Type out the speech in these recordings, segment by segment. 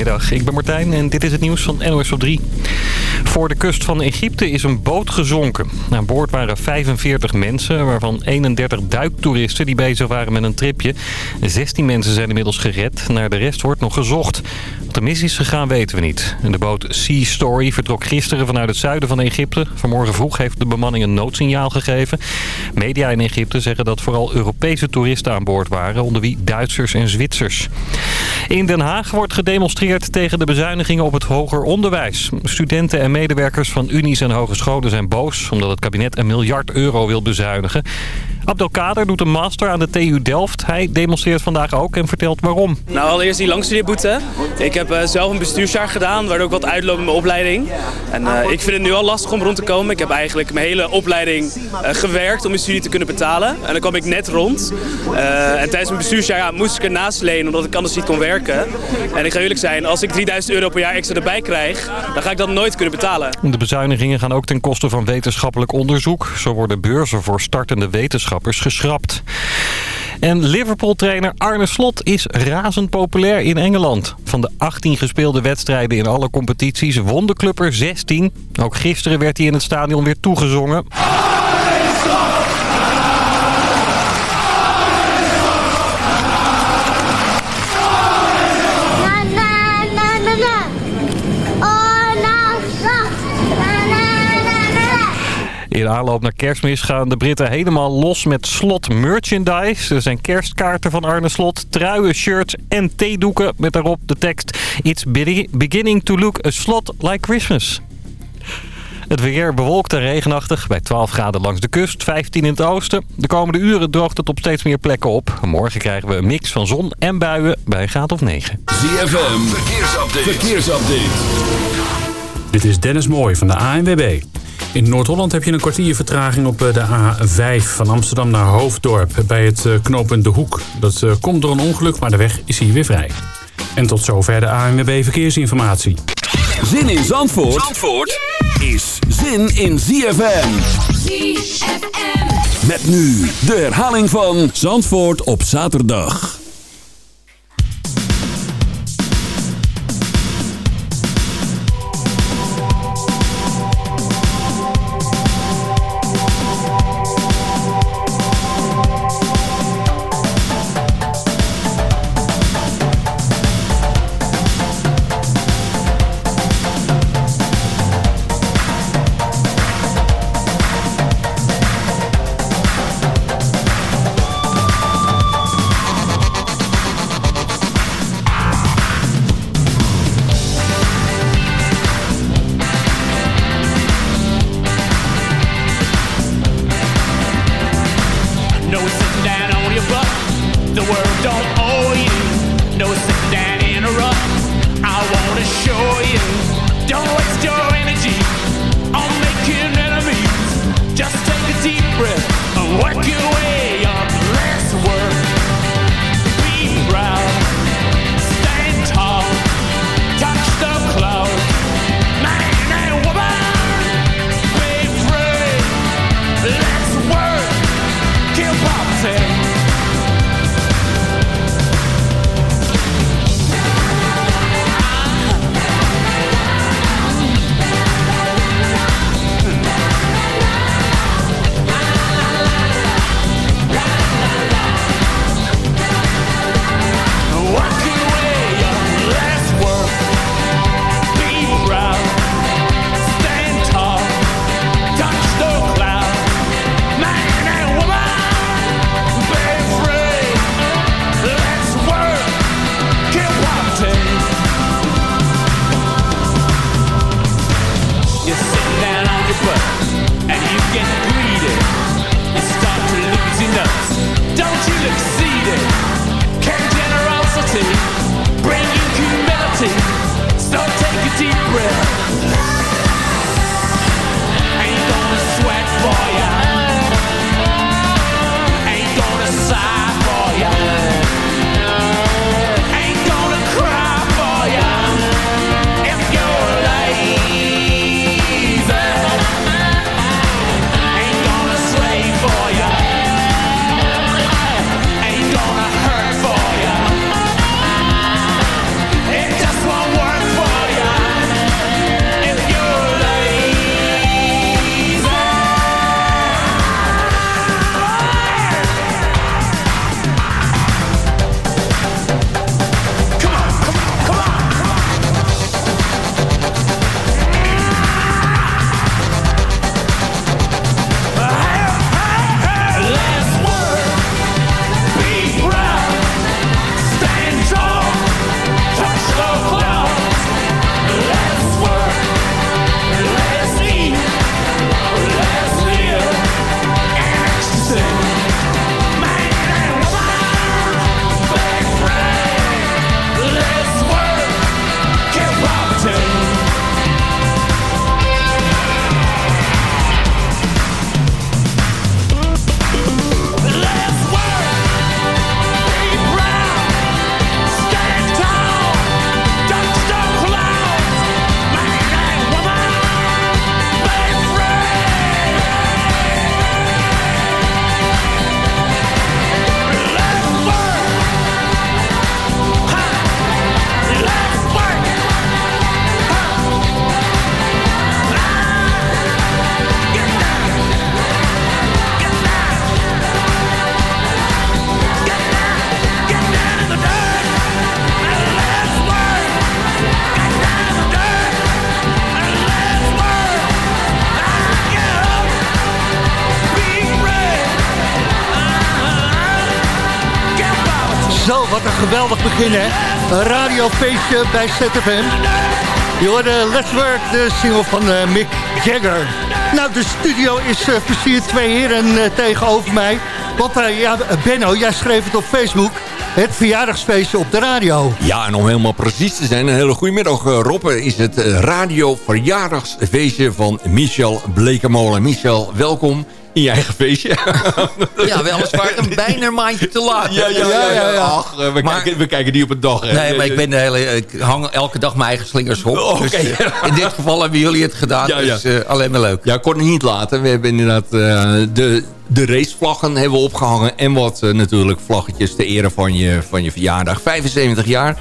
Goedemiddag, ik ben Martijn en dit is het nieuws van NOS op 3. Voor de kust van Egypte is een boot gezonken. Aan boord waren 45 mensen, waarvan 31 duiktoeristen die bezig waren met een tripje. 16 mensen zijn inmiddels gered, naar de rest wordt nog gezocht. Wat de mis is gegaan weten we niet. De boot Sea Story vertrok gisteren vanuit het zuiden van Egypte. Vanmorgen vroeg heeft de bemanning een noodsignaal gegeven. Media in Egypte zeggen dat vooral Europese toeristen aan boord waren, onder wie Duitsers en Zwitsers. In Den Haag wordt gedemonstreerd tegen de bezuinigingen op het hoger onderwijs. Studenten en medewerkers van unies en hogescholen zijn boos... omdat het kabinet een miljard euro wil bezuinigen. Abdelkader doet een master aan de TU Delft. Hij demonstreert vandaag ook en vertelt waarom. Nou, allereerst die langstudeerboete. Ik heb uh, zelf een bestuursjaar gedaan, waardoor ik wat uitloop in mijn opleiding. En uh, ik vind het nu al lastig om rond te komen. Ik heb eigenlijk mijn hele opleiding uh, gewerkt om mijn studie te kunnen betalen. En dan kwam ik net rond. en tijdens mijn bestuursjaar ja, moest ik ernaast lenen, omdat ik anders niet kon werken. En ik ga eerlijk zijn, als ik 3000 euro per jaar extra erbij krijg, dan ga ik dat nooit kunnen betalen. De bezuinigingen gaan ook ten koste van wetenschappelijk onderzoek. Zo worden beurzen voor startende wetenschappers geschrapt. En Liverpool-trainer Arne Slot is razend populair in Engeland. Van de 18 gespeelde wedstrijden in alle competities won de club er 16. Ook gisteren werd hij in het stadion weer toegezongen. In aanloop naar kerstmis gaan de Britten helemaal los met slot merchandise. Er zijn kerstkaarten van Arne Slot, truien, shirts en theedoeken met daarop de tekst... It's beginning to look a slot like Christmas. Het weer bewolkt en regenachtig bij 12 graden langs de kust, 15 in het oosten. De komende uren droogt het op steeds meer plekken op. Morgen krijgen we een mix van zon en buien bij een graad of 9. ZFM, verkeersupdate. verkeersupdate. Dit is Dennis Mooij van de ANWB. In Noord-Holland heb je een kwartier vertraging op de A5 van Amsterdam naar Hoofddorp bij het knooppunt De Hoek. Dat komt door een ongeluk, maar de weg is hier weer vrij. En tot zover de ANWB Verkeersinformatie. Zin in Zandvoort, Zandvoort is zin in ZFM. ZFM. Met nu de herhaling van Zandvoort op zaterdag. Geweldig begin, hè? Een radiofeestje bij ZFM. Je hoorde Let's Work, de single van uh, Mick Jagger. Nou, de studio is uh, versierd. Twee heren uh, tegenover mij. Want ja, Benno, jij schreef het op Facebook. Het verjaardagsfeestje op de radio. Ja, en om helemaal precies te zijn, een hele goede middag Rob. Is het radio verjaardagsfeestje van Michel Blekemolen. Michel, welkom in je eigen feestje. ja, weliswaar een bijna maandje te laat. Ja, ja, ja. ja, ja. Ach, we, maar, kijken, we kijken niet op een dag. Hè. Nee, maar ik, ben de hele, ik hang elke dag mijn eigen slingers op. Oh, dus, uh, in dit geval hebben jullie het gedaan, ja, dus uh, alleen maar leuk. Ja, ik kon het niet laten. We hebben inderdaad uh, de, de racevlaggen hebben we opgehangen. En wat natuurlijk vlaggetjes te ere van je, van je verjaardag. 75 jaar.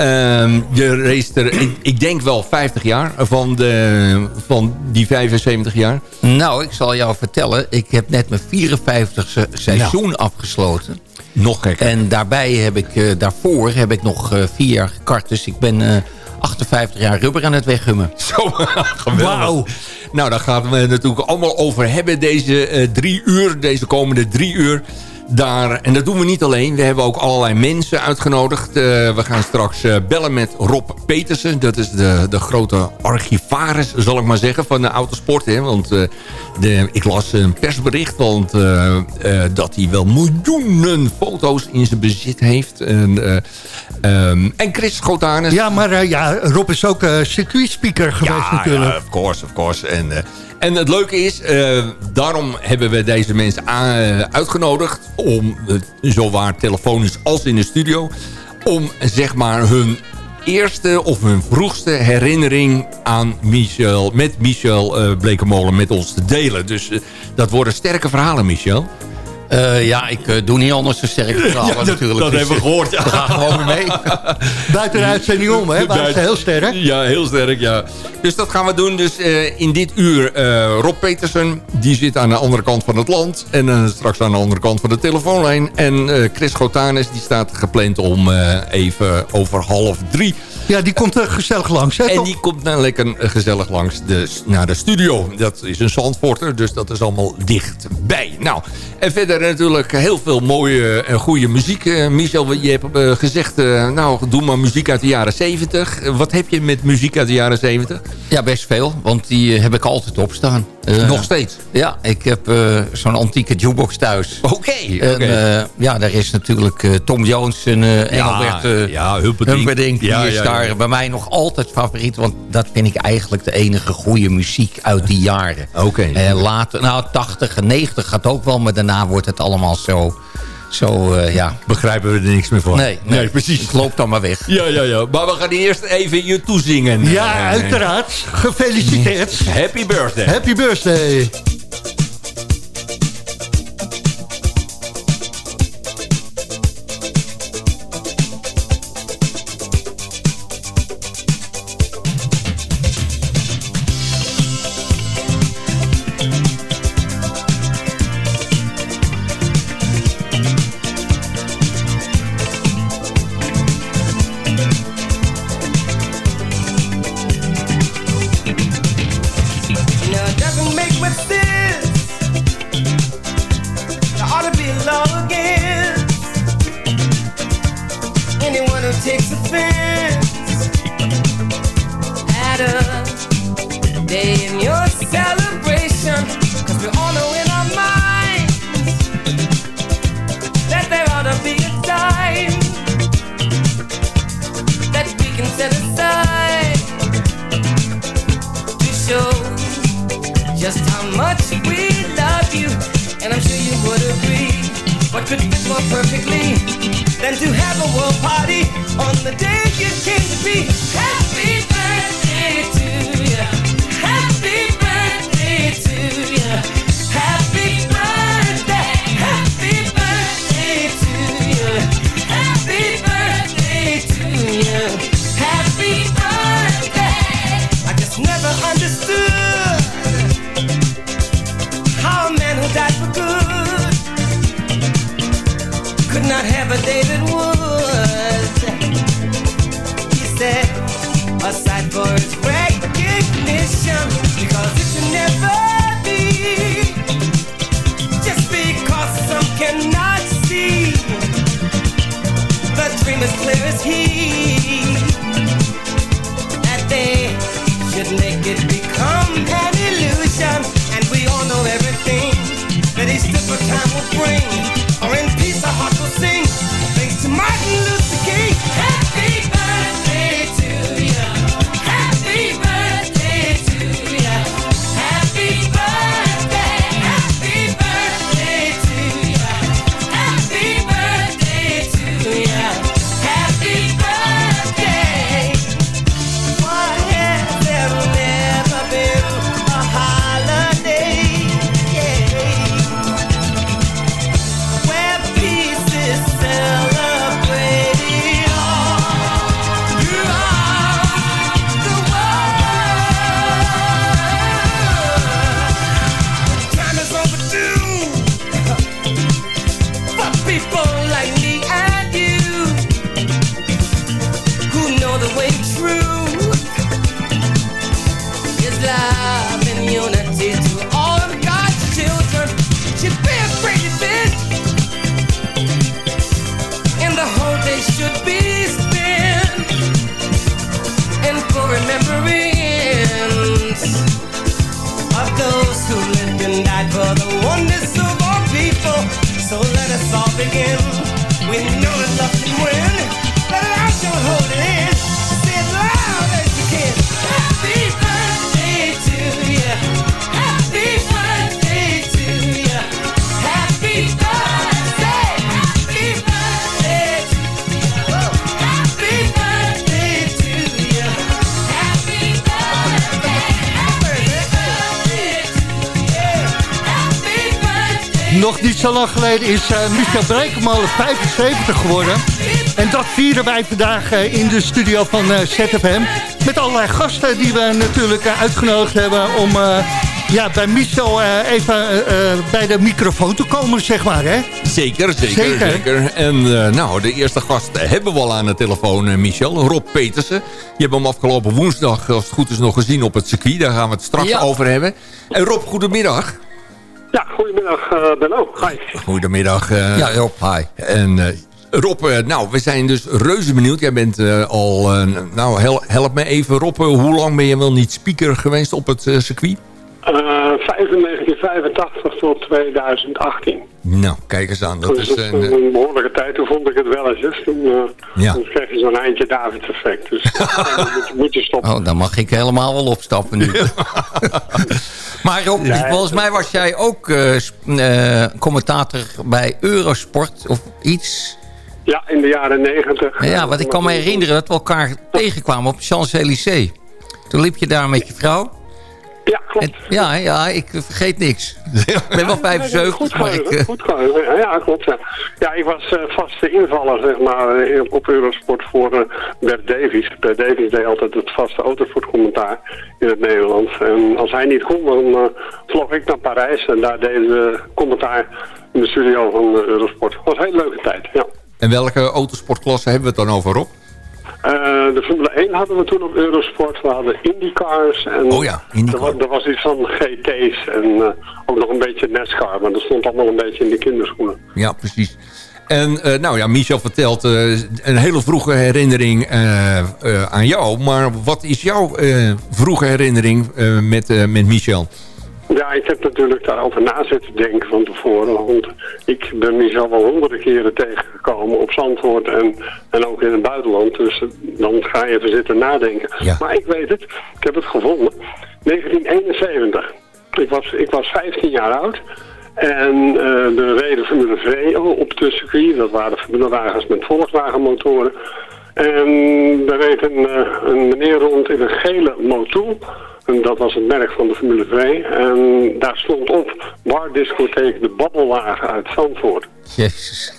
Um, je race er, ik, ik, denk wel 50 jaar van, de, van die 75 jaar. Nou, ik zal jou vertellen. Ik heb net mijn 54e seizoen ja. afgesloten. Nog gekker. En daarbij heb ik, uh, daarvoor heb ik nog uh, vier jaar gekart. Dus ik ben uh, 58 jaar rubber aan het weggummen. Zo, geweldig. Wauw. Nou, daar gaan we het natuurlijk allemaal over hebben deze drie uur. Deze komende drie uur daar. En dat doen we niet alleen. We hebben ook allerlei mensen uitgenodigd. Uh, we gaan straks uh, bellen met Rob Petersen. Dat is de, de grote archivaris, zal ik maar zeggen, van de autosport. Hè? Want uh, de, ik las een persbericht want, dat hij wel miljoenen foto's in zijn bezit heeft. En, um, en Chris Schotanus. Ja, maar ja, Rob is ook circuitspeaker geweest ja, natuurlijk. Ja, of course, of course. En... En het leuke is, uh, daarom hebben we deze mensen uitgenodigd... om, uh, zowaar telefonisch als in de studio... om zeg maar hun eerste of hun vroegste herinnering aan Michel, met Michel uh, Blekemolen met ons te delen. Dus dat worden sterke verhalen, Michel. Uh, ja, ik uh, doe niet anders een sterk verhaal ja, dat, natuurlijk. Dat dus, hebben we gehoord. Ja. We gaan gewoon weer mee. Buiten de uitzending om, hè? Buiten heel sterk. Ja, heel sterk, ja. Dus dat gaan we doen. Dus uh, in dit uur Rob Petersen, die zit aan de andere kant van het land. En straks aan de andere kant van de telefoonlijn. En Chris Gotanes, die staat gepland om even over half drie... Ja, die komt er gezellig langs, hè? En die komt dan lekker gezellig langs de, naar de studio. Dat is een Zandvoorter, dus dat is allemaal dichtbij. Nou, en verder natuurlijk heel veel mooie en goede muziek. Uh, Michel, je hebt uh, gezegd, uh, nou, doe maar muziek uit de jaren 70. wat heb je met muziek uit de jaren 70? Ja, best veel, want die heb ik altijd opstaan. Nog steeds? Ja, ik heb zo'n antieke jukebox thuis. Oké. Okay, okay. ja, daar is natuurlijk Tom Jones en Engelbert ja, ja, Humperdinck. Die ja, is daar bij mij nog altijd favoriet. Want dat vind ik eigenlijk de enige goede muziek uit die jaren. Oké. Okay. En later, nou 80 en 90 gaat ook wel, maar daarna wordt het allemaal zo... Zo, uh, ja. Begrijpen we er niks meer van. Nee, nee, nee, precies. Het loopt dan maar weg. Ja, ja, ja. Maar we gaan eerst even je toezingen. Ja, uiteraard. Gefeliciteerd. Happy birthday. Happy birthday. Niet zo lang geleden is uh, Michel Brekemolen 75 geworden. En dat vieren wij vandaag uh, in de studio van uh, ZFM. Met allerlei gasten die we natuurlijk uitgenodigd hebben om ja, bij Michel even bij de microfoon te komen, zeg maar. Hè? Zeker, zeker, zeker. En nou, de eerste gast hebben we al aan de telefoon, Michel. Rob Petersen. Je hebt hem afgelopen woensdag, als het goed is, nog gezien op het circuit. Daar gaan we het straks over hebben. En Rob, goedemiddag. Ja, goedemiddag uh, Benno. Hi. Goedemiddag. Uh, ja, Rob, hi. En uh, Rob, nou, we zijn dus reuze benieuwd. Jij bent al, nou, help me even Rob, hoe lang ben je wel niet speaker geweest op het circuit? 1985 tot 2018. Nou, kijk eens aan. Dat, is, een, een, behoorlijke tijd. Toen vond ik het wel eens. Toen, uh, ja. toen kreeg je zo'n eindje David effect. Dus moet, moet, je stoppen. Oh, dan mag ik helemaal wel opstappen nu. maar Rob, volgens mij was jij ook uh, uh, commentator bij Eurosport of iets... Ja, in de jaren negentig. Ja, wat ik kan me herinneren dat we elkaar tegenkwamen op Champs-Élysées. Toen liep je daar met je vrouw. Ja, klopt. ja, ja, ik vergeet niks. ik ben wel 75, goed maar ik... Goed geheugen, ja, klopt. Ja. ja, ik was uh, vaste invaller, zeg maar, eh, op Eurosport voor uh, Bert Davies. Bert Davies deed altijd het vaste autosportcommentaar in het Nederlands. En als hij niet kon, dan uh, vlog ik naar Parijs en daar deden we commentaar in de studio van Eurosport. Het was een hele leuke tijd, ja. En welke autosportklasse hebben we het dan over, op? Uh, de Formule 1 hadden we toen op Eurosport. We hadden IndyCars. En oh ja, IndyCar. Er, was, er was iets van GT's en uh, ook nog een beetje NASCAR. Maar dat stond allemaal een beetje in de kinderschoenen. Ja, precies. En uh, nou ja, Michel vertelt een hele vroege herinnering aan jou. Maar wat is jouw vroege herinnering met, met Michel? Ja, ik heb natuurlijk daarover na zitten denken van tevoren. Want ik ben mezelf al honderden keren tegengekomen op Zandvoort en, en ook in het buitenland. Dus dan ga je even zitten nadenken. Maar ik weet het, ik heb het gevonden. 1971. Ik was, ik was 15 jaar oud. En uh, de reden Formule V op de circuit. Dat waren Formulewagens met Volkswagen motoren. En daar reed een, uh, een meneer rond in een gele motor. En dat was het merk van de Formule 2. En daar stond op bar discotheek de Babbelwagen uit Zandvoort. Jezus.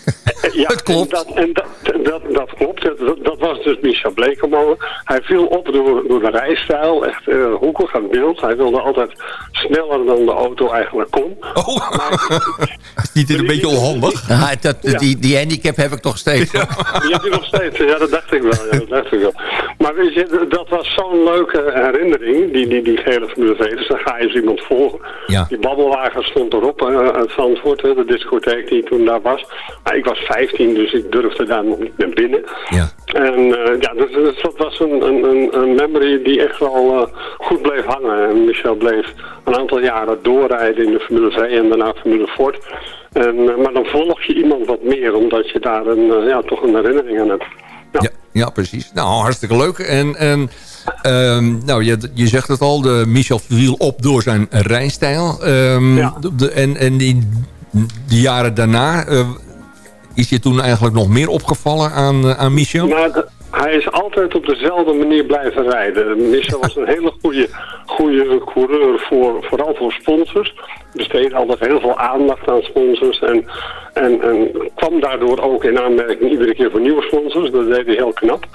Ja, het klopt. Dat, en dat, dat, dat, klopt. Dat, dat, was dus Michel Blekemolen. Hij viel op door, door de rijstijl. Echt uh, hoekig aan beeld. Hij wilde altijd sneller dan de auto eigenlijk kon. Oh, is niet een beetje onhandig? Ja, dat, die, die handicap heb ik toch steeds. Ja. Die heb je nog steeds. Ja, dat dacht ik wel. Ja, dat dacht ik wel. Maar weet je, dat was zo'n leuke herinnering. Die, die, die gele Formule V. Dus dan ga je eens iemand volgen. Ja. Die babbelwagen stond erop. Uh, uit Zandvoort. de discotheek die toen daar was. Maar ik was 15, dus ik durfde daar nog niet naar binnen. Ja. En uh, ja, dus, dus, dat was een, een, een memory die echt wel uh, goed bleef hangen. En Michel bleef een aantal jaren doorrijden in de Formule 2 en daarna Formule Ford. En, uh, maar dan volg je iemand wat meer, omdat je daar een, ja, toch een herinnering aan hebt. Ja, ja, ja precies. Nou, hartstikke leuk. En, en um, nou, je, je zegt het al, de Michel viel op door zijn rijstijl. Um, ja. de, en, en die, die jaren daarna, is je toen eigenlijk nog meer opgevallen aan, aan Michel? Nou, hij is altijd op dezelfde manier blijven rijden. Michel was een hele goede, goede coureur, voor, vooral voor sponsors. Besteedde altijd heel veel aandacht aan sponsors. En, en, en kwam daardoor ook in aanmerking iedere keer voor nieuwe sponsors. Dat deed hij heel knap.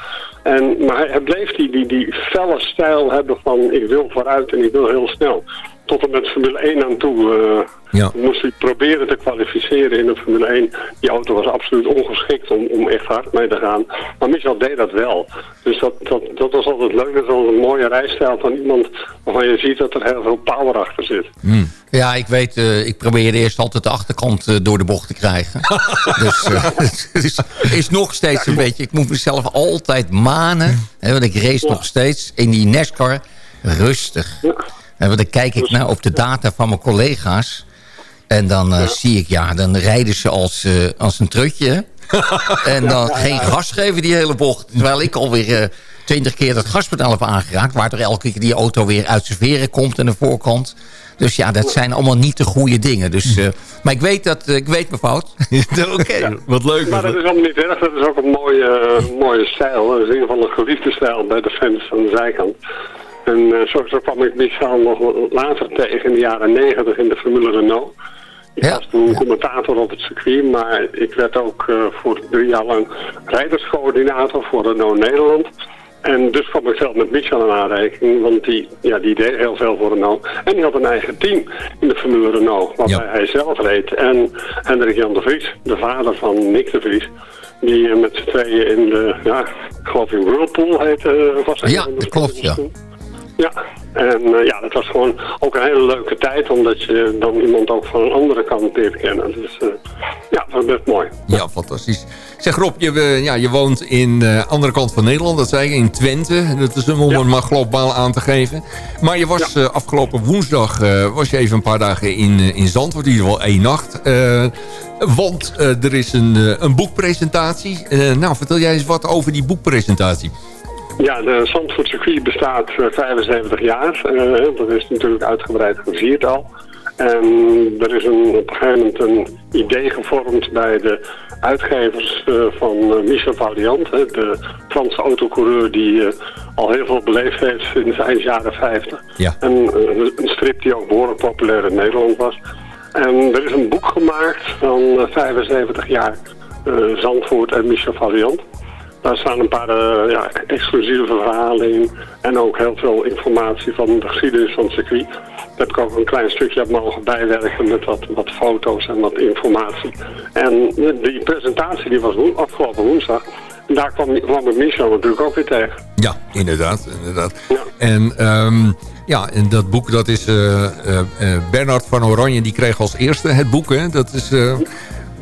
En, maar hij, hij bleef die, die, die felle stijl hebben van ik wil vooruit en ik wil heel snel. Tot en met Formule 1 aan toe. Uh, ja. Moest hij proberen te kwalificeren in de Formule 1. Die auto was absoluut ongeschikt om, om echt hard mee te gaan. Maar Michel deed dat wel. Dus dat, dat, dat was altijd leuk. Dat was een mooie rijstijl van iemand waarvan je ziet dat er heel veel power achter zit. Hmm. Ja, ik weet, uh, ik probeerde eerst altijd de achterkant uh, door de bocht te krijgen. dus het is, is, nog steeds een beetje... Ik moet mezelf altijd manen. Hè, want ik race nog steeds in die NASCAR rustig. Ja. En dan kijk ik naar op de data van mijn collega's. En dan uh, zie ik, ja, dan rijden ze als, uh, als een trutje. en dan geen gas geven die hele bocht. Terwijl ik alweer uh, twintig keer dat gaspedaal heb aangeraakt. Waardoor elke keer die auto weer uit zijn veren komt aan de voorkant. Dus ja, dat zijn allemaal niet de goede dingen. Dus, uh, maar ik weet, dat, ik weet mijn fout. Oké, ja. wat leuk. Maar dat is allemaal niet erg. Dat is ook een mooie, mooie stijl. Dat is in ieder geval een geliefde stijl bij de fans aan de zijkant. En uh, zo, zo, kwam ik Michel nog later tegen in de jaren negentig in de Formule Renault. Ik was toen commentator op het circuit, maar ik werd ook uh, voor drie jaar lang rijderscoördinator voor Renault Nederland. En dus kwam ik zelf met Michel in aanrekening, want die, ja, die deed heel veel voor Renault. En die had een eigen team in de Formule Renault, waarbij hij zelf reed. En Hendrik Jan de Vries, de vader van Nick de Vries, die uh, met z'n tweeën in de, ja, ik geloof in Whirlpool heette, was Ja, dat klopt, ja. Ja, en uh, ja, dat was gewoon ook een hele leuke tijd, omdat je dan iemand ook van een andere kant leert kennen. Dus uh, ja, dat was best mooi. Ja, fantastisch. Zeg Rob, je, uh, ja, je woont in de andere kant van Nederland, dat zei ik, in Twente. Dat is om ja. het maar globaal aan te geven. Maar je was ja. afgelopen woensdag, was je even een paar dagen in, in Zandvoort, in ieder geval één nacht. want er is een, een boekpresentatie. nou, vertel jij eens wat over die boekpresentatie. Ja, de Zandvoort circuit bestaat 75 jaar. Uh, dat is natuurlijk uitgebreid gevierd al. En er is een, op een gegeven moment een idee gevormd bij de uitgevers uh, van Michel Valiant. de Franse autocoureur die al heel veel beleefd heeft in de eind jaren 50. Ja. En een strip die ook behoorlijk populair in Nederland was. En er is een boek gemaakt van 75 jaar Zandvoort en Michel Valiant. Daar staan een paar uh, ja, exclusieve verhalen in. En ook heel veel informatie van de geschiedenis van het circuit. Daar heb ik ook een klein stukje op mogen bijwerken met wat, wat foto's en wat informatie. En die presentatie die was afgelopen woensdag. En daar kwam, kwam ik Michel natuurlijk ook weer tegen. Ja, inderdaad. inderdaad. Ja. En... Um... Ja, en dat boek dat is uh, uh, Bernard van Oranje, die kreeg als eerste het boek. Hè? Dat is,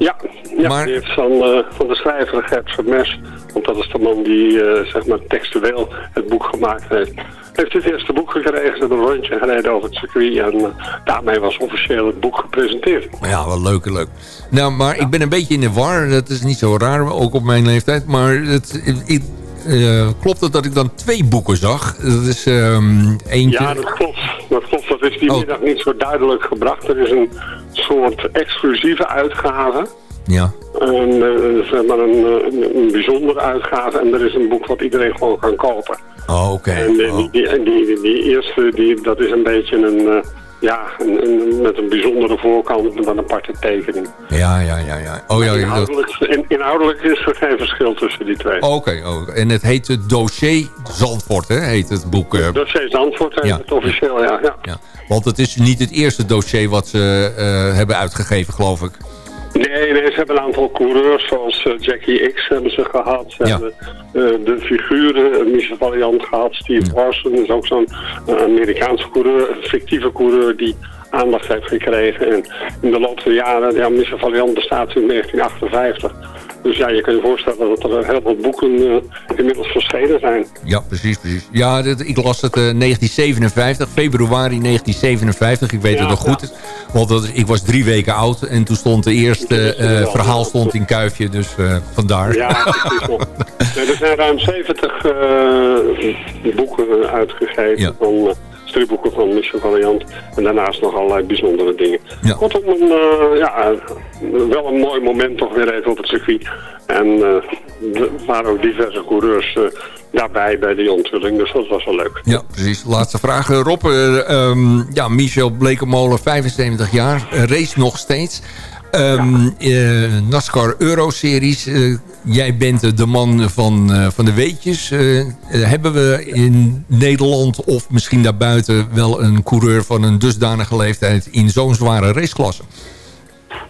ja, ja, maar... die heeft van, uh, van de schrijver Gert Vermes, want dat is de man die uh, zeg maar textueel het boek gemaakt heeft. Heeft het eerste boek gekregen, ze hebben een rondje gereden over het circuit en uh, daarmee was officieel het boek gepresenteerd. Ja, wel leuk leuk. Nou, maar ja. ik ben een beetje in de war, dat is niet zo raar, ook op mijn leeftijd, maar het, ik, uh, klopt het dat ik dan twee boeken zag? Dat is um, eentje... Ja, dat klopt. Dat klopt. Dat is die oh. middag niet zo duidelijk gebracht. Er is een soort exclusieve uitgave. Ja. Een, uh, zeg maar een, bijzondere uitgave. En er is een boek wat iedereen gewoon kan kopen. Oh, oké. Okay. En uh, oh. die, die, die, die, eerste, die, dat is een beetje een... Ja, een, een, met een bijzondere voorkant met een aparte tekening. Ja, ja, ja. ja. Oh, ja inhoudelijk, in, inhoudelijk is er geen verschil tussen die twee. Oké, okay, oh, en het heet het Dossier Zandvoort, hè? Heet het boek. Uh... Dossier Zandvoort ja. het officieel, ja, ja. ja. Want het is niet het eerste dossier wat ze uh, hebben uitgegeven, geloof ik. Nee, nee, ze hebben een aantal coureurs zoals uh, Jackie X hebben ze gehad. Ze ja. hebben uh, de figuren, uh, Michel Valiant gehad. Steve ja. Larson is ook zo'n Amerikaanse coureur, een fictieve coureur die aandacht heeft gekregen. En in de loop der jaren, ja, Michel Valiant bestaat in 1958. Dus ja, je kan je voorstellen dat er heel veel boeken uh, inmiddels verschenen zijn. Ja, precies, precies. Ja, dit, ik las het uh, 1957, februari 1957. Ik weet ja, het nog goed. Ja. Want dat, ik was drie weken oud en toen stond de eerste uh, verhaal stond in Kuifje. Dus vandaar. Ja, precies. er zijn ruim 70 boeken uitgegeven ja. van stripboeken van Michel Valiant. En daarnaast nog allerlei bijzondere dingen. Ja. Kortom, een, uh, ja, wel een mooi moment toch weer even op het circuit. En uh, er waren ook diverse coureurs uh, daarbij bij die onthulling. Dus dat was wel leuk. Ja, precies. Laatste vraag. Rob, um, ja, Michel Blekemolen, 75 jaar, race nog steeds. Ehm, eh, NASCAR Euro-series. eh, jij bent de man van, eh, van de weetjes. Hebben we in Nederland of misschien daarbuiten... wel een coureur van een dusdanige leeftijd... in zo'n zware raceklasse?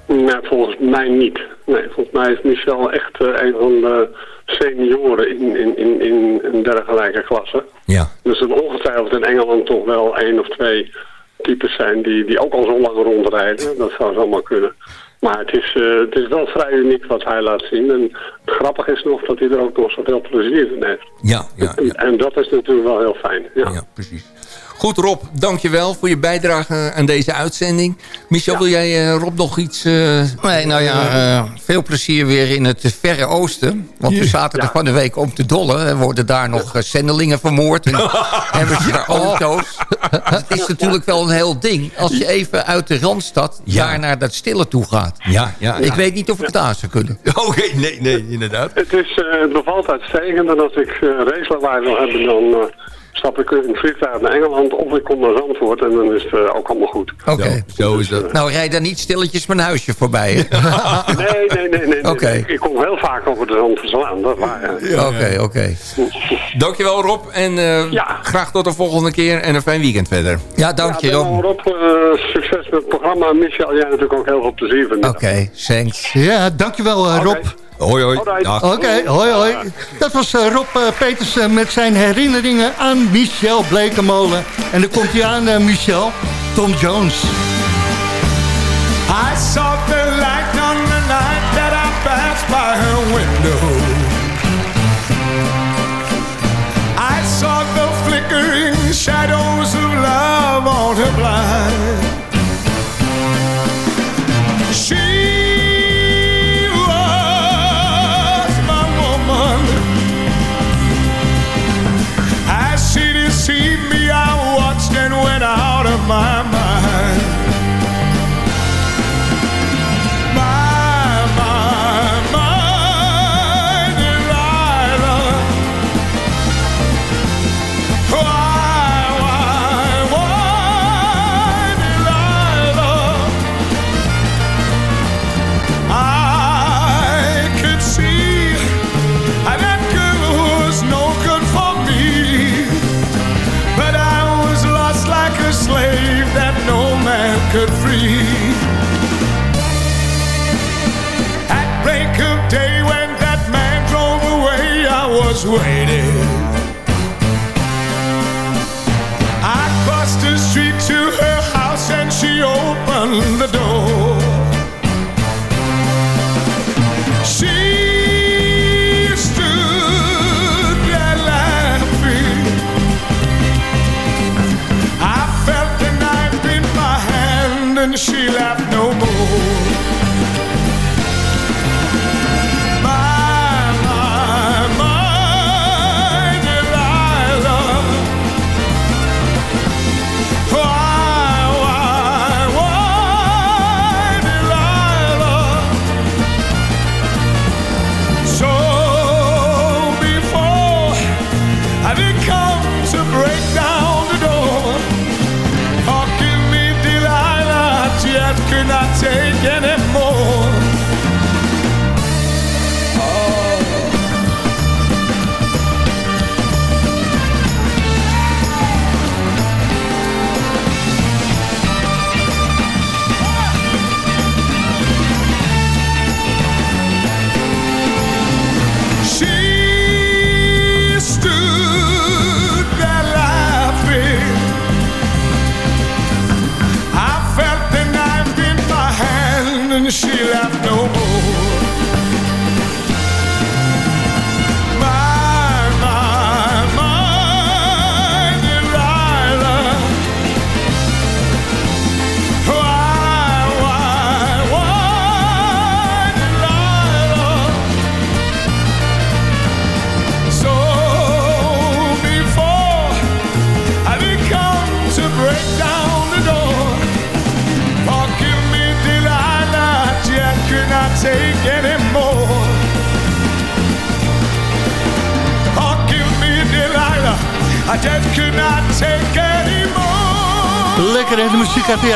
Nee, volgens mij niet. Nee, volgens mij is Michel echt een van de senioren in, in, in, in een dergelijke klasse. Ja. Dus er ongetwijfeld in Engeland toch wel één of twee types zijn die, die ook al zo lang rondrijden. Dat zou zomaar kunnen. Maar het is, eh, het is wel vrij uniek wat hij laat zien. En het grappige is nog dat hij er ook nog zoveel plezier in heeft. Ja, ja, ja. En dat is natuurlijk wel heel fijn. Ja. ja precies. Goed Rob, dankjewel voor je bijdrage aan deze uitzending. Michel, wil jij eh, Rob nog iets... eh, Nee, nou ja, eh, veel plezier weer in het verre oosten. Want we zaten er van de week om te dollen. Er worden daar nog zendelingen vermoord. En hebben ze daar auto's. het is natuurlijk wel een heel ding. Als je even uit de Randstad Ja. daar naar dat stille toe gaat. Ja, ja, Ik weet niet of ik het aan zou kunnen. Oké, nee, nee, inderdaad. Het, is, eh, het bevalt uitstekend. En als ik uh, racelawaai wil hebben, dan eh, stap ik in het vliegtuig naar Engeland. Of ik kom naar Zandvoort en dan is het eh, ook allemaal goed. Oké. Zo, zo is dat. Nou, rijd daar niet stilletjes mijn huisje voorbij. Nee, nee, nee. nee. Ik, ik kom heel vaak over de Zandvoortslaan. Dat waar, ja. Oké, oké. Dankjewel Rob en eh, Ja. graag tot de volgende keer en een fijn weekend verder. Ja, dank je. Ja, Rob. Rob, eh, succes met het programma. Michel, jij natuurlijk ook heel veel plezier vanmiddag. Oké, thanks. Ja, dankjewel eh, Rob. Oké. Hoi hoi. Oké, hoi hoi. Dat was eh, Rob eh, Petersen met zijn herinneringen aan Michel Blekemolen. En dan komt hij aan, eh, Michel. Tom Jones. I saw the light on the night that I passed by her window. I saw the flickering shadows of love on her blind.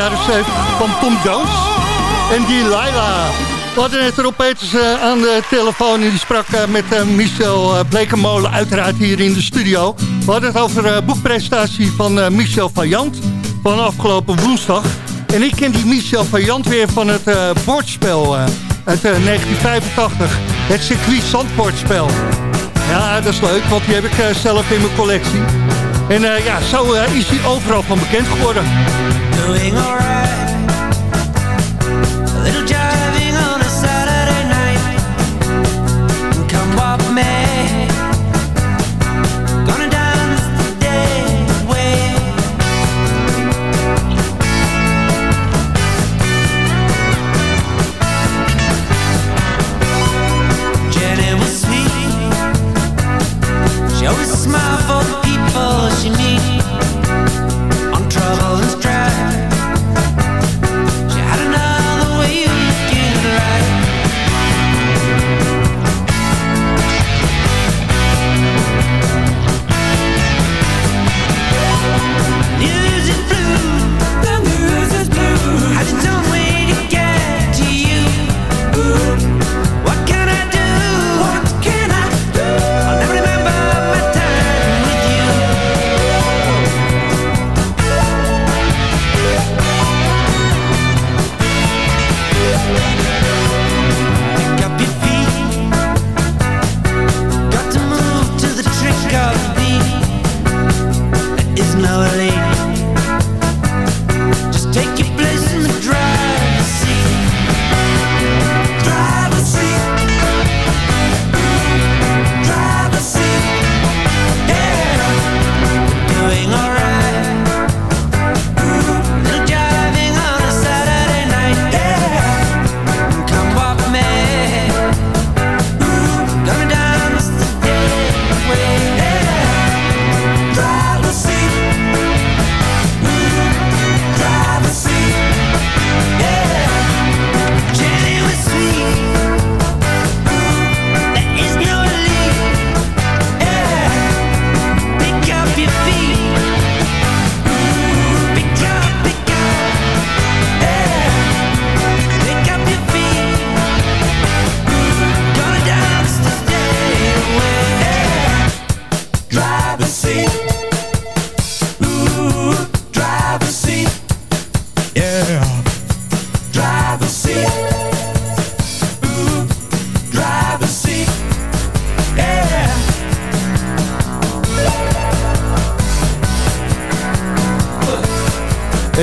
Jaren 70 van Tom Jones. en Delilah. We hadden net Rob Peters uh, aan de telefoon en die sprak uh, met uh, Michel Blekenmolen uiteraard hier in de studio. We hadden het over boekpresentatie van Michel Jant van afgelopen woensdag. En ik ken die Michel Jant weer van het bordspel uit 1985. Het circuit Zandbordspel. Ja, dat is leuk, want die heb ik zelf in mijn collectie. En ja, zo is hij overal van bekend geworden. Little on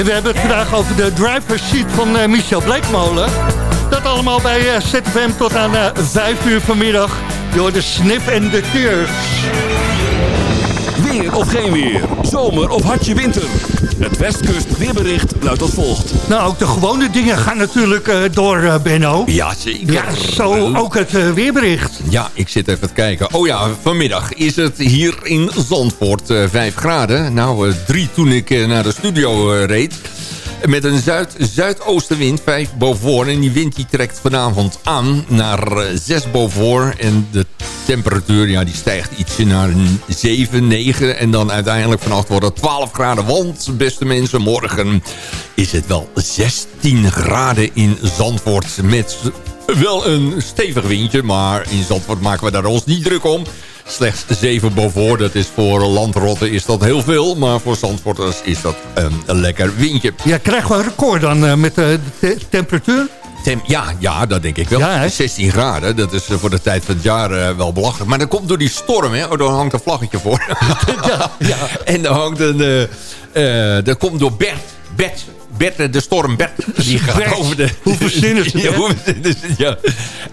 En we hebben het vandaag over de driver's seat van uh, Michel Bleekmolen. Dat allemaal bij uh, ZFM tot aan uh, eh, 5 uur vanmiddag. Door de snip en de tears. Weer of geen weer. Zomer of hartje winter. Het Westkust weerbericht luidt als volgt. Nou, ook de gewone dingen gaan natuurlijk door, Benno. Ja, zeker. Ja, zo ook het weerbericht. Ja, ik zit even te kijken. Oh ja, vanmiddag is het hier in Zandvoort 5 graden. Nou, 3 toen ik naar de studio reed. Met een zuid-zuidoostenwind, 5 boven. En die wind die trekt vanavond aan naar 6 boven. En de temperatuur ja, die stijgt ietsje naar 7, 9. En dan uiteindelijk vannacht wordt het 12 graden. Want, beste mensen, morgen is het wel 16 graden in Zandvoort. Met wel een stevig windje. Maar in Zandvoort maken we daar ons niet druk om. Slechts 7 boven. Dat is voor landrotten is dat heel veel. Maar voor Zandvoorters is dat een lekker windje. Ja, krijgen we een record dan uh, met de, de temperatuur? ja, ja, dat denk ik wel. Ja, 16 graden, dat is eh, voor de tijd van het jaar uh, wel belachelijk. Maar dat komt door die storm, hè. Oh, daar hangt een vlaggetje voor. ja, ja. En dan hangt een... Uh, dat komt door Bert. Bert Bert, de storm Bert. Die gaat over de... Hoe verzinnen ze ja, ja.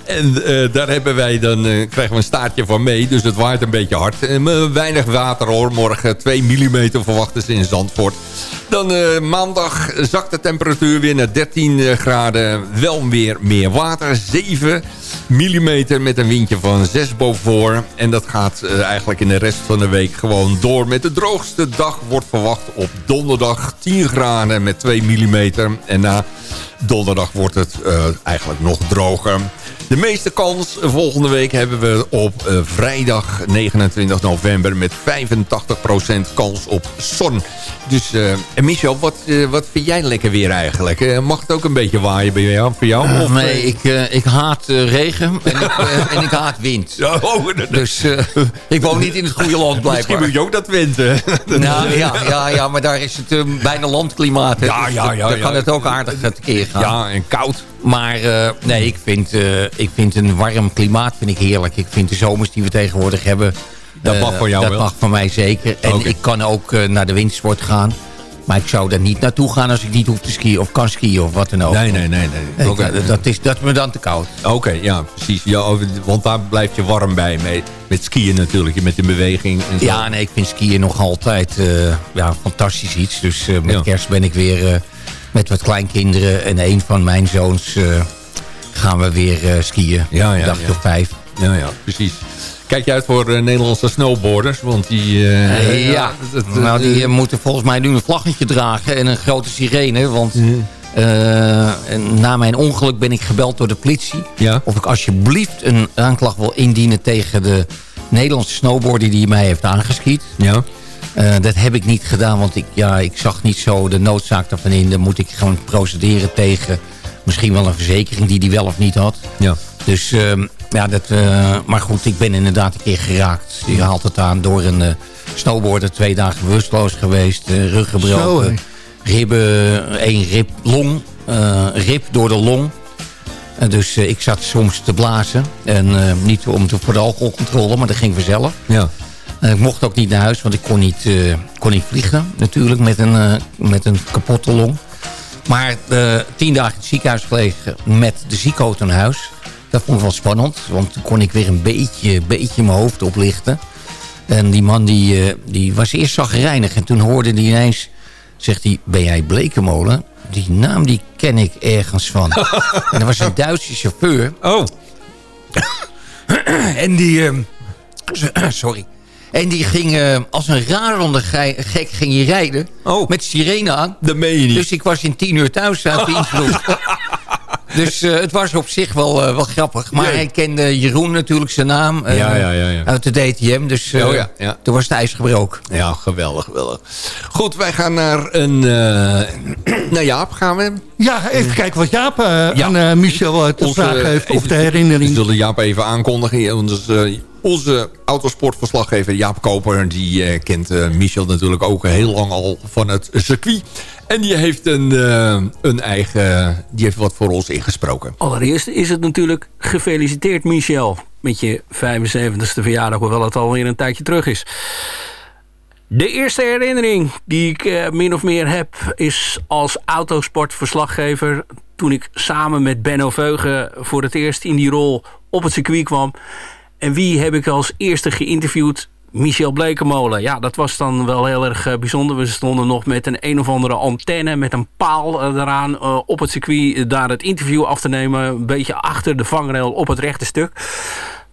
En uh, daar hebben wij dan, uh, krijgen we een staartje van mee. Dus het waait een beetje hard. Uh, weinig water hoor. Morgen 2 mm verwachten ze in Zandvoort. Dan maandag zakt de temperatuur weer naar 13 graden. Wel weer meer water. 7 mm met een windje van 6 boven. En dat gaat eigenlijk in de rest van de week gewoon door. Met de droogste dag wordt verwacht op donderdag 10 graden met 2 mm. En na donderdag wordt het eh, eigenlijk nog droger. De meeste kans volgende week hebben we op eh, vrijdag 29 november... met 85% kans op zon. Dus, uh, en Michel, wat, wat vind jij lekker weer eigenlijk? Mag het ook een beetje waaien bij jou, voor jou? Of, nee, ik, ik haat regen en ik, en ik haat wind. Oh, dus ik woon niet in het goede land blijkbaar. Misschien moet je ook dat wind. nou, ja, ja, ja, maar daar is het bijna landklimaat. Ja, dus ja, ja. Daar ja, kan het ook aardig tekeer gaan. Ja, en koud. Maar nee, ik vind, ik vind een warm klimaat vind ik heerlijk. Ik vind de zomers die we tegenwoordig hebben... Dat mag voor jou dat wel? mag voor mij zeker. En ik kan ook naar de windsport gaan. Maar ik zou daar niet naartoe gaan als ik niet hoef te skiën of kan skiën of wat dan ook. Nee, nee, nee. nee. Okay. dat, is, dat is me dan te koud. Oké, okay, ja, precies. Ja, want daar blijf je warm bij. Met, met skiën natuurlijk, met de beweging. En zo. Ja, nee, ik vind skiën nog altijd uh, ja, fantastisch iets. Dus uh, met ja. kerst ben ik weer uh, met wat kleinkinderen. En een van mijn zoons gaan we weer skiën. Ja, ja, Een dag ja. tot vijf. Ja, ja, precies. Kijk je uit voor uh, Nederlandse snowboarders? Want die... Uh, ja, nou, die uh, moeten volgens mij nu een vlaggetje dragen en een grote sirene. Want na mijn ongeluk ben ik gebeld door de politie. Ja? Of ik alsjeblieft een aanklacht wil indienen tegen de Nederlandse snowboarder die mij heeft aangeskiet. Ja. Dat heb ik niet gedaan, want ik, ja, ik zag niet zo de noodzaak daarvan in. Dan moet ik gewoon procederen tegen misschien wel een verzekering die die wel of niet had. Ja. Dus... Ja, dat, uh, maar goed, ik ben inderdaad een keer geraakt. Je haalt het aan door een uh, snowboarder. Twee dagen bewusteloos geweest. Rug gebroken. Ribben, één rib, long. rib door de long. dus ik zat soms te blazen. En niet om te, voor de alcoholcontrole, maar dat ging vanzelf. Ja. Ik mocht ook niet naar huis, want ik kon niet, kon niet vliegen. Natuurlijk, met een, met een kapotte long. Maar tien dagen in het ziekenhuis gelegen met de ziekenauto naar huis. Dat vond ik wel spannend, want toen kon ik weer een beetje, beetje mijn hoofd oplichten. En die man die, die was eerst zagrijnig en toen hoorde hij ineens... zegt hij, ben jij Blekemolen? Die naam die ken ik ergens van. en dat was een Duitse chauffeur. Oh. en die... Uh, sorry. En die ging uh, als een rarende gek ging je rijden. Oh. Met sirene aan. Dat meen je niet. Dus ik was in tien uur thuis uit Innsbruck. Dus uh, het was op zich wel, uh, wel grappig. Maar Jee. hij kende Jeroen natuurlijk zijn naam. Uh, ja, ja, ja, ja. Uit de DTM. Dus oh, ja, ja. toen was het ijs gebroken. Ja, geweldig, geweldig. Goed, wij gaan naar een... naar Jaap gaan we. Ja, even kijken wat Jaap ja. aan Michel te vragen heeft. Of de herinnering. We zullen Jaap even aankondigen. Dus, onze autosportverslaggever Jaap Koper... die uh, kent uh, Michel natuurlijk ook heel lang al van het circuit. En die heeft een, uh, een eigen... die heeft wat voor ons ingesproken. Allereerst is het natuurlijk gefeliciteerd Michel... met je 75ste verjaardag, hoewel het alweer een tijdje terug is. De eerste herinnering die ik min of meer heb... is als autosportverslaggever... toen ik samen met Benno Veugen voor het eerst in die rol op het circuit kwam... En wie heb ik als eerste geïnterviewd? Michel Blekemolen. Ja, dat was dan wel heel erg uh, bijzonder. We stonden nog met een een of andere antenne... met een paal uh, eraan uh, op het circuit... daar het interview af te nemen. Een beetje achter de vangrail op het rechte stuk.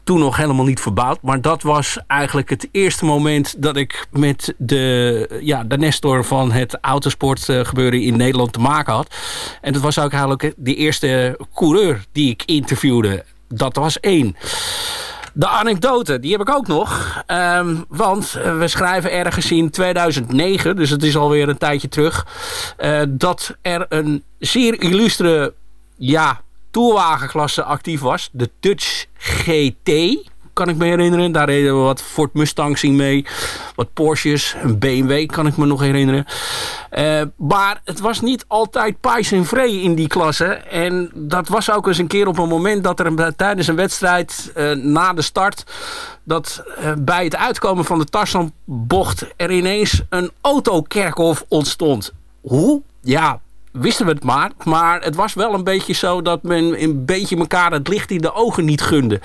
Toen nog helemaal niet verbouwd. Maar dat was eigenlijk het eerste moment... dat ik met de, ja, de Nestor van het autosport gebeuren in Nederland te maken had. En dat was ook eigenlijk de eerste coureur die ik interviewde. Dat was één. De anekdote, die heb ik ook nog. Um, want uh, we schrijven ergens in 2009, dus het is alweer een tijdje terug... Uh, dat er een zeer illustre ja, toerwagenklasse actief was. De Dutch GT, kan ik me herinneren. Daar reden we wat Ford Mustangs in mee. Wat Porsches, een BMW kan ik me nog herinneren. Uh, maar het was niet altijd pais en vree in die klasse. En dat was ook eens een keer op een moment dat er een, tijdens een wedstrijd uh, na de start... dat uh, bij het uitkomen van de Tarzanbocht er ineens een autokerkhof ontstond. Hoe? Ja, wisten we het maar. Maar het was wel een beetje zo dat men een beetje elkaar het licht in de ogen niet gunde.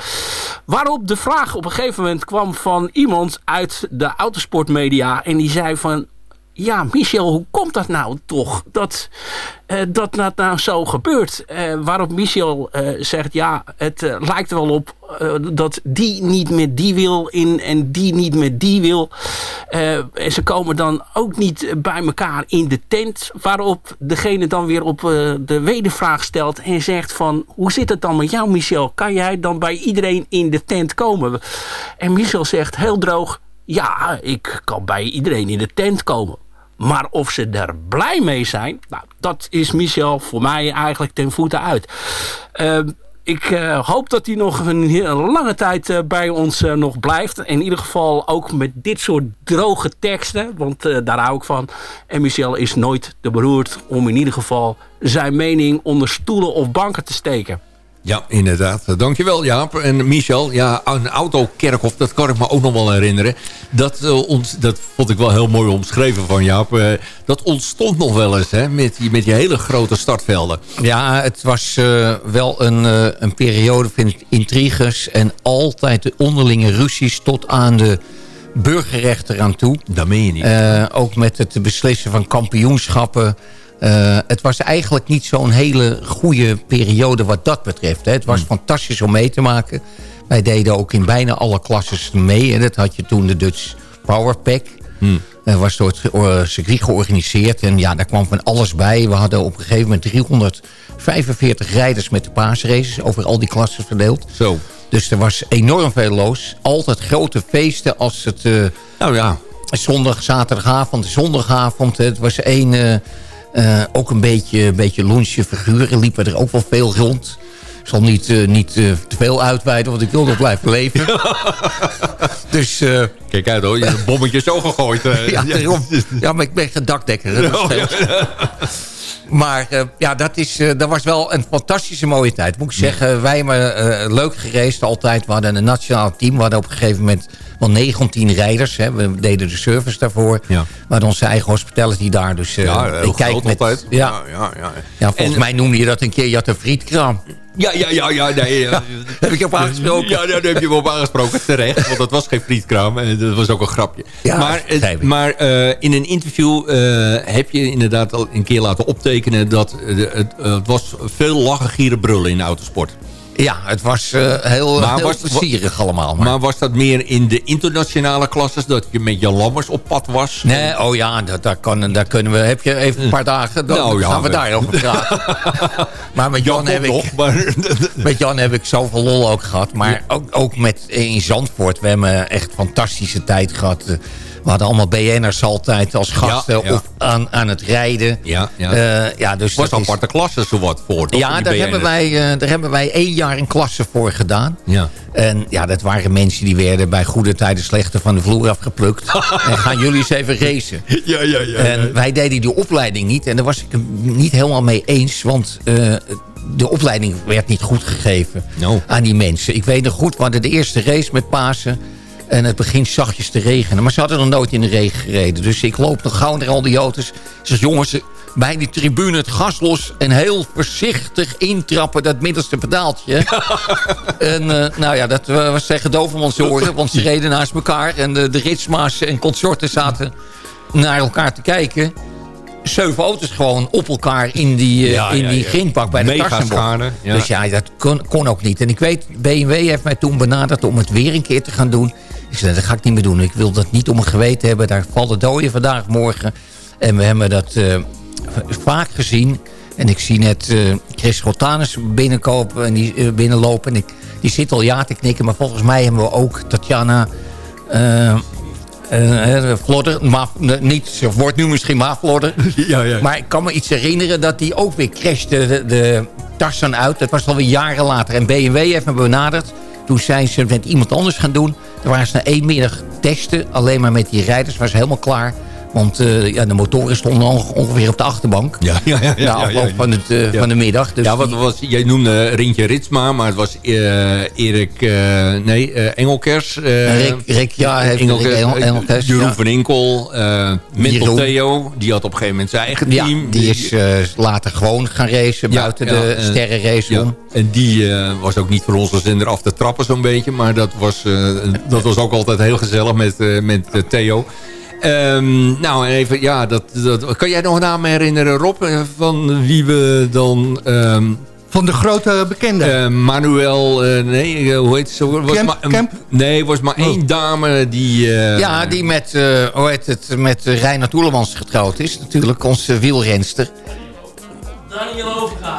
Waarop de vraag op een gegeven moment kwam van iemand uit de autosportmedia. En die zei van, ja, Michel, hoe komt dat nou toch? Dat uh, dat nou zo gebeurt. Uh, waarop Michel uh, zegt, ja, het lijkt wel op dat die niet met die wil in en die niet met die wil. en ze komen dan ook niet bij elkaar in de tent. Waarop degene dan weer op de wedervraag stelt en zegt van... hoe zit het dan met jou, Michel? Kan jij dan bij iedereen in de tent komen? En Michel zegt heel droog... ja, ik kan bij iedereen in de tent komen. Maar of ze er blij mee zijn, nou, dat is Michel voor mij eigenlijk ten voete uit. Uh, ik uh, hoop dat hij nog een, een lange tijd uh, bij ons uh, nog blijft. In ieder geval ook met dit soort droge teksten. Want daar hou ik van. En Michel is nooit te beroerd om in ieder geval zijn mening onder stoelen of banken te steken. Ja, inderdaad. Dankjewel Jaap. En Michel, ja, een autokerkhof, dat kan ik me ook nog wel herinneren. Dat, uh, ons, dat vond ik wel heel mooi omschreven van Jaap. Uh, dat ontstond nog wel eens, hè, met die, met die hele grote startvelden. Ja, het was uh, wel een, een periode van intriges en altijd de onderlinge ruzies tot aan de burgerrechter aan toe. Dat meen je niet. ook met het beslissen van kampioenschappen... Uh, het was eigenlijk niet zo'n hele goede periode wat dat betreft. Hè. Het was hmm. fantastisch om mee te maken. Wij deden ook in bijna alle klasses mee. En dat had je toen de Dutch Powerpack. Hmm. Er was door het uh, circuit georganiseerd. En ja, daar kwam van alles bij. We hadden op een gegeven moment 345 rijders met de paasraces. Over al die klassen verdeeld. Zo. Dus er was enorm veel los. Altijd grote feesten als het... Uh, nou ja. Zondag, zaterdagavond, zondagavond. Het was één ook een beetje, beetje lunchen figuren liepen er ook wel veel rond. Ik zal niet, uh, niet uh, te veel uitweiden, want ik wil nog blijven leven. dus, Kijk uit hoor, je hebt een bommetje zo gegooid. ja, ja, maar ik ben gedakdekker. Dat oh, maar ja, dat, is, dat was wel een fantastische mooie tijd. Moet ik zeggen, wij hebben leuk gereisd altijd. We hadden een nationaal team. We hadden op een gegeven moment wel 19 rijders. Hè. We deden de service daarvoor. Ja. We hadden onze eigen hospitality daar. Dus ja, ik kijk met, altijd. Ja, ja, ja, ja. volgens mij noemde je dat een keer. Je had een frietkraam. Ja, ja, ja, ja, nee. Ja, heb ik op aangesproken? Ja, daar heb je me op aangesproken, terecht. Want dat was geen frietkraam. En dat was ook een grapje. Ja, maar maar uh, in een interview uh, heb je inderdaad al een keer laten optekenen... dat het, het was veel lachen, gieren, brullen in de autosport. Ja, het was uh, heel, maar heel was, plezierig allemaal. Maar. maar. was dat meer in de internationale klasses... dat je met je lammers op pad was? Nee, oh ja, dat, daar, kan, daar kunnen we... Heb je even een paar dagen... Dan nou, gaan we daar over praten. maar met Jan, heb ik, maar... met Jan heb ik zoveel lol ook gehad. Maar ook, ook met, in Zandvoort. We hebben echt fantastische tijd gehad... We hadden allemaal BN'ers altijd als gasten Of aan, aan het rijden. Ja, ja. Uh, ja dus was een aparte klasse zo wat voor, toch? Ja, daar hebben, wij, uh, daar hebben wij één jaar een klasse voor gedaan. Ja. En ja, dat waren mensen die werden bij goede tijden slechte van de vloer afgeplukt. en gaan jullie eens even racen. Ja, ja, ja. En wij deden die opleiding niet. En daar was ik het niet helemaal mee eens. Want uh, de opleiding werd niet goed gegeven no. aan die mensen. Ik weet nog goed, we hadden de eerste race met Pasen. En het begint zachtjes te regenen. Maar ze hadden nog nooit in de regen gereden. Dus ik loop nog gauw naar al die auto's. Ik zeg, jongens, bij die tribune het gas los... en heel voorzichtig intrappen dat middelste pedaaltje. en uh, nou ja, dat was zeggen Dovermans horen. Want ze reden naast elkaar. En de, de ritsma's en consorten zaten naar elkaar te kijken zeven auto's gewoon op elkaar in die, uh, ja, in die grindbak bij de Tarsenbocht. Dus ja, dat kon, kon, ook niet. En ik weet, BMW heeft mij toen benaderd om het weer een keer te gaan doen. Ik zei, dat ga ik niet meer doen. Ik wil dat niet om mijn geweten hebben. Daar vallen doden vandaag, morgen. En we hebben dat uh, vaak gezien. En ik zie net uh, Chris Rotanus binnenkopen en die, uh, binnenlopen. En ik, die zit al ja te knikken. Maar volgens mij hebben we ook Tatjana... Uh, Vlodder, maar, niet, ze wordt nu misschien maar Vlodder. Ja, ja. Maar ik kan me iets herinneren dat die ook weer crashte de, de Tarsan uit. Dat was alweer jaren later. En BMW heeft me benaderd. Toen zijn ze met iemand anders gaan doen. Toen waren ze na één middag testen. Alleen maar met die rijders. Was helemaal klaar. Want uh, ja, de motoren stonden ongeveer op de achterbank. Ja, ja, ja. ja, na afloop van, het, uh, van de middag. Dus ja, wat was, jij noemde Rintje Ritsma, maar het was uh, Erik, nee, Engelkers. Rick, Rick, ja, Engelkers. Engelkers Jeroen van Inkel. Mental Theo, die had op een gegeven moment zijn eigen team. die is later gewoon gaan racen buiten de sterrenrace om. En die was ook niet voor onze zender af te trappen zo'n beetje. Maar dat was, dat was ook altijd heel gezellig met, met Theo. Ehm, nou, even, ja, dat, dat, kan jij nog namen herinneren, Rob? eh, Van wie we dan... ehm, Van de grote bekende. eh, Manuel, eh, nee, hoe heet ze? Was Kemp- maar, een- Kemp? Nee, was maar één dame die... eh, Ja, die met, eh hoe heet het, met Reinhard Oelemans getrouwd is. Natuurlijk onze wielrenster.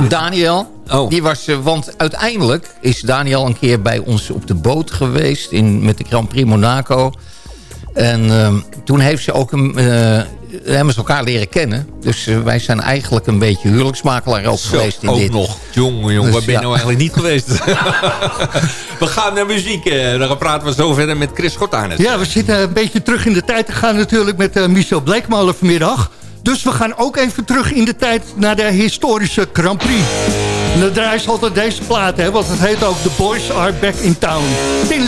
Daniel. Oh. Die was, want uiteindelijk is Daniel een keer bij ons op de boot geweest in, met de Grand Prix Monaco. En ehm, toen heeft ze ook een, eh, hebben ze elkaar leren kennen. Dus eh, wij zijn eigenlijk een beetje huwelijksmakelaar ook geweest in ook dit. nog. Jongen, jongen, Dus, waar ben je ja. nou eigenlijk niet geweest? we gaan naar muziek. eh, Dan praten we zo verder met Chris Schottanus. Ja, we zitten een beetje terug in de tijd te gaan natuurlijk met Michel Bleekmolen vanmiddag. Dus we gaan ook even terug in de tijd naar de historische Grand Prix. En dan altijd deze plaat, hè, want het heet ook The Boys Are Back in Town. Tin.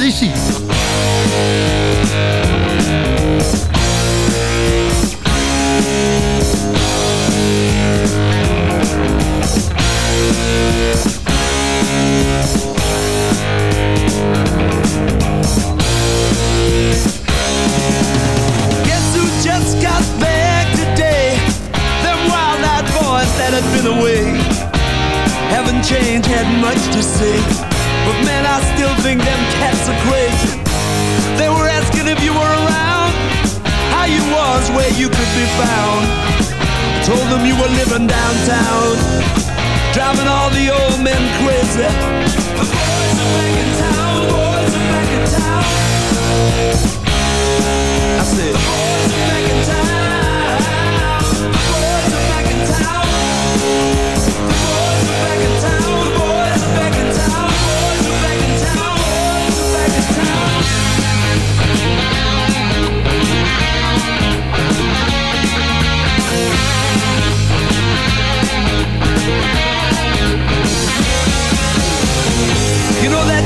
Haven't had much to say. But man, I still think them cats are crazy. They were asking if you were around, how you was, where you could be found. Told them you were living downtown, driving all the old men crazy. The boys are back in town, boys are back in town. I said, the boys are back in town.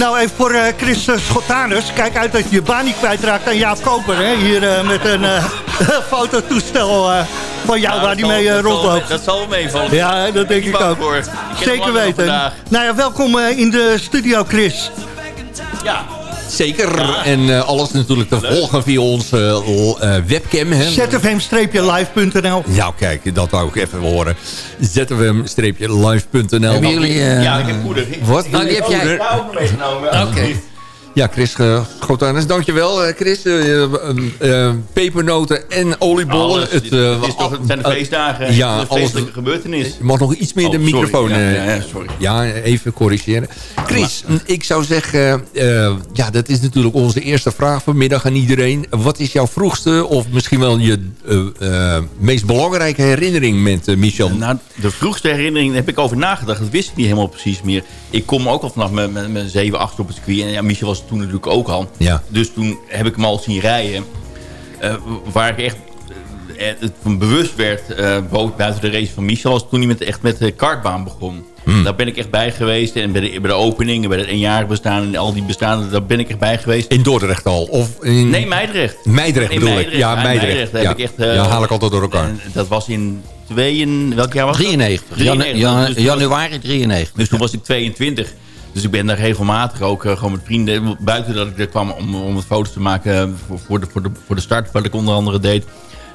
Nou, even voor eh, Chris eh, Schottanus. Kijk uit dat je je baan niet kwijtraakt aan Jaap Koper. Hè? Hier eh, met een eh, fototoestel van jou waar die mee eh, rondloopt. Dat zal wel meevallen. Ja, dat denk ik ook. Ik hem Zeker weten. Nou ja, welkom in de studio, Chris. Ja. Zeker. En eh, alles natuurlijk te volgen via onze eh, webcam. Hè. zfm-live.nl Nou kijk, dat wou ik even horen. zfm-live.nl Hebben jullie... Ja, ik heb poeder. Wat? Nou, die heb jij. Ja, ook meegenomen. Oké. Ja, Chris uh, dankjewel eh, Chris. Eh, pepernoten en oliebollen. Alles. Het, het, is toch, het zijn de feestdagen. ja, een feestelijke gebeurtenis. Je mag nog iets meer Oh, de sorry. microfoon... Ja, eh, ja, ja, sorry. Ja, even corrigeren. Chris, ik zou zeggen... ja, dat is natuurlijk onze eerste vraag vanmiddag aan iedereen. Wat is jouw vroegste of misschien wel je meest belangrijke herinnering met Michel? Nou, de vroegste herinnering, heb ik over nagedacht. Dat wist ik niet helemaal precies meer. Ik kom ook al vanaf mijn 7, 8 op het circuit. En ja, Michel was toen natuurlijk ook al. Ja. Dus toen heb ik hem al zien rijden. Eh, waar ik echt eh, het van bewust werd, eh, buiten de race van Michel... was toen hij met, echt met de kartbaan begon. Hmm. Daar ben ik echt bij geweest. En bij de, bij de opening, en bij het eenjarig bestaan... en al die bestaanden, daar ben ik echt bij geweest. In Dordrecht al? Of in... Nee, Meidrecht. Meidrecht bedoel ik. Ja, bij Meidrecht. Daar Ja. heb ik echt, eh, Ja, haal ik altijd door elkaar. en dat was in twee en, welk jaar was dat? 93. 93. Janu- Dus toen was- januari 93. Dus toen was ik 22. Dus ik ben daar regelmatig ook eh, gewoon met vrienden... buiten dat ik er kwam om, om wat foto's te maken eh, voor, voor, de, voor, de, voor de start... wat ik onder andere deed...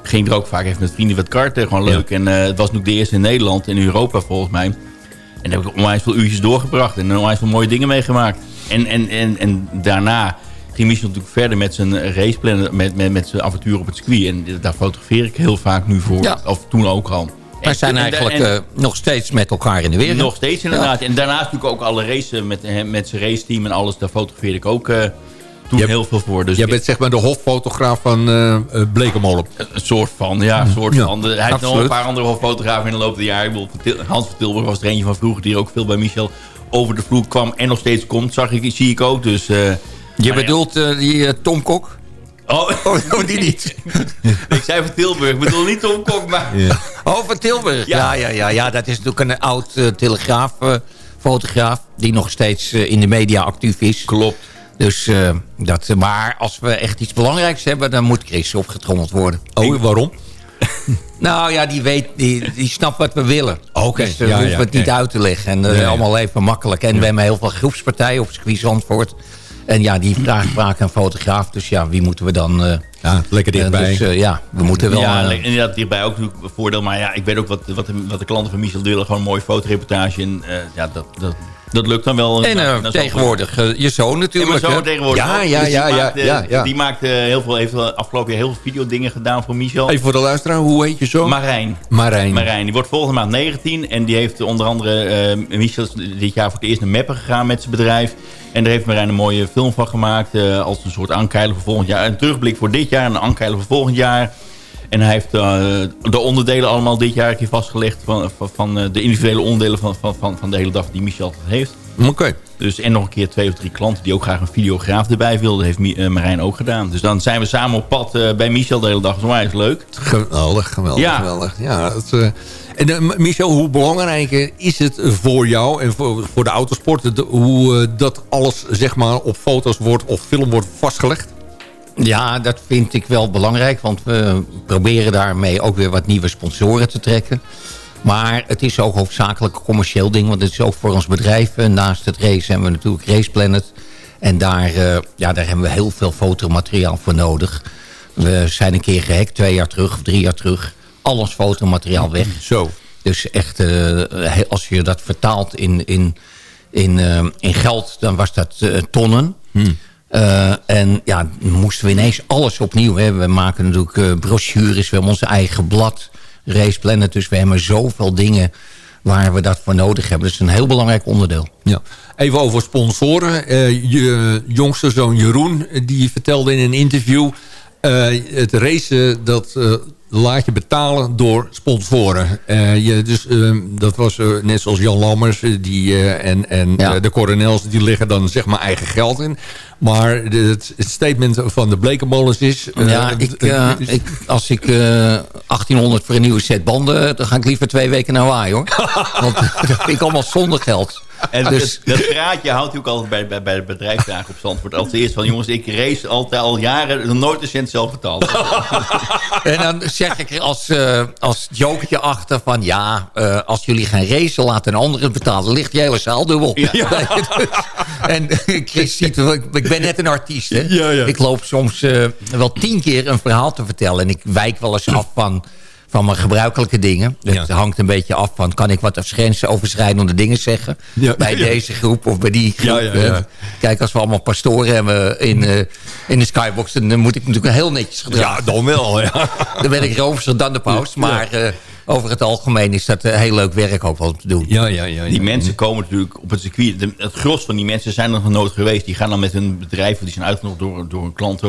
ging er ook vaak even met vrienden wat karten. Gewoon leuk. En eh, het was nu de eerste in Nederland en in Europa volgens mij. En daar heb ik onwijs veel uurtjes doorgebracht. En onwijs veel mooie dingen meegemaakt. En, en, en, en daarna ging Michel natuurlijk verder met zijn raceplan... met, met, met zijn avontuur op het circuit. En daar fotografeer ik heel vaak nu voor. Ja. Of toen ook al. Wij zijn En- eigenlijk en- eh, nog steeds met elkaar in de wereld. nog steeds inderdaad. En daarnaast natuurlijk ook alle races met, met zijn raceteam en alles. Daar fotografeerde ik ook eh, toen heel veel voor. Dus Jij bent zeg maar de hoffotograaf van eh, Blekemolen. een soort van, ja, een soort Ja, van. Hij heeft nog een paar andere hoffotografen in de loop der jaren. Hans van Tilburg was er eentje van vroeger... die ook veel bij Michel over de vloer kwam en nog steeds komt. Zag ik, zie ik ook. Dus, Je ja. bedoelt die Tom Kok? Oh, Oh, die niet. ik zei van Tilburg. Ik bedoel niet Tom Kok, maar... Oh, van Tilburg. Ja, ja, ja. ja, dat is natuurlijk een oud eh, telegraaffotograaf... die nog steeds eh, in de media actief is. Klopt. Dus, eh, dat, maar als we echt iets belangrijks hebben... dan moet Chris opgetrommeld worden. Oh, waarom? Nou ja, die, weet, die, die snapt wat we willen. Oké, Dus we ja, hoeven ja, het niet uit te leggen. En eh, Ja, ja. allemaal even makkelijk. En we hebben heel veel groepspartijen op circuit Zandvoort. En ja, die vragen vaak een fotograaf. Dus ja, wie moeten we dan... eh, Ja, lekker eh, dichtbij. dus eh, ja, we moeten wel... ja, inderdaad, hierbij ook natuurlijk een voordeel. Maar ja, ik weet ook wat, wat, de, wat de klanten van Michel willen. Gewoon een mooie fotoreportage. En eh, ja, dat, dat, dat lukt dan wel. en eh, is tegenwoordig eh, je zoon natuurlijk. hè? tegenwoordig Ja, ja, Dus ja, ja, maakt, eh, ja, ja. Die maakt eh, heel veel, heeft eh, afgelopen jaar heel veel videodingen gedaan voor Michel. Even voor de luisteraar, hoe heet je zo? Marijn. Marijn. Marijn, die wordt volgende maand 19. En die heeft onder andere... eh, Michel is dit jaar voor het eerst naar Meppen gegaan met zijn bedrijf. En daar heeft Marijn een mooie film van gemaakt. eh, als een soort aankeilen voor volgend jaar. Een terugblik voor dit jaar en een aankeilen voor volgend jaar. En hij heeft eh, de onderdelen allemaal dit jaar keer vastgelegd... van, van, van, eh, de individuele onderdelen van, van, van, van de hele dag die Michel heeft. Oké. Dus, en nog een keer twee of drie klanten die ook graag een videograaf erbij wilden. heeft eh, Marijn ook gedaan. Dus dan zijn we samen op pad bij Michel de hele dag. Dat is leuk. Geweldig, geweldig, Ja. geweldig. Ja, dat, en Michel, hoe belangrijk is het voor jou en voor, voor de autosport... de- hoe dat alles zeg maar, op foto's wordt of film wordt vastgelegd? Ja, dat vind ik wel belangrijk. Want we proberen daarmee ook weer wat nieuwe sponsoren te trekken. Maar het is ook hoofdzakelijk een commercieel ding. Want het is ook voor ons bedrijf. Naast het race hebben we natuurlijk Race Planet. En daar, eh, ja, daar hebben we heel veel fotomateriaal voor nodig. We zijn een keer gehackt, twee jaar terug of drie jaar terug. Al ons fotomateriaal weg. Zo. Dus echt, eh, als je dat vertaalt in, in, in, eh, in geld, dan was dat tonnen. Eh, en ja, moesten we ineens alles opnieuw. Hè. We maken natuurlijk eh, brochures, we hebben onze eigen blad, Race Planet. Dus we hebben zoveel dingen waar we dat voor nodig hebben. Dat is een heel belangrijk onderdeel. Ja. Even over sponsoren. Eh, je jongste zoon Jeroen, die vertelde in een interview... het racen, dat laat je betalen door sponsoren. Eh, je, dus, eh, dat was eh, net zoals Jan Lammers eh, die, en, en Ja. de coronels... die leggen dan zeg maar eigen geld in. Maar de- het, statement van de Blekenmolens is... ja, ik, als ik eh 1800 voor een nieuwe set banden... dan ga ik liever twee weken naar Hawaii, hoor. Want dat vind ik allemaal zonder geld. En Dus- dat, dat praatje houdt hij ook altijd bij, bij, bij de bedrijfsdagen op Zandvoort. Als eerst van, jongens, ik race altijd al jaren, nooit een cent zelf betaald. En dan zeg ik als, eh als jokertje achter van... ja, eh, als jullie gaan racen, laat een ander het betalen. Dan ligt je hele zaal dubbel. en Chris ziet, ik ben net een artiest. Hè? Ja, ja. Ik loop soms eh, wel tien keer een verhaal te vertellen. En ik wijk wel eens af van, van mijn gebruikelijke dingen. Het hangt een beetje af van... kan ik wat grensoverschrijdende dingen zeggen... Ja. bij Ja. deze groep of bij die groep. Ja, ja, ja. Eh, Kijk, als we allemaal pastoren hebben in, eh, in de skybox... dan moet ik natuurlijk heel netjes gedragen. ja, dan wel. Ja. Dan ben ik roomser dan de paus. Maar eh, over het algemeen is dat eh, heel leuk werk ook wel om te doen. Ja, ja, ja, ja. Die mensen komen natuurlijk op het circuit. De- het gros van die mensen zijn nog nooit geweest. Die gaan dan met hun bedrijf, die zijn uitgenodigd door, door een klant...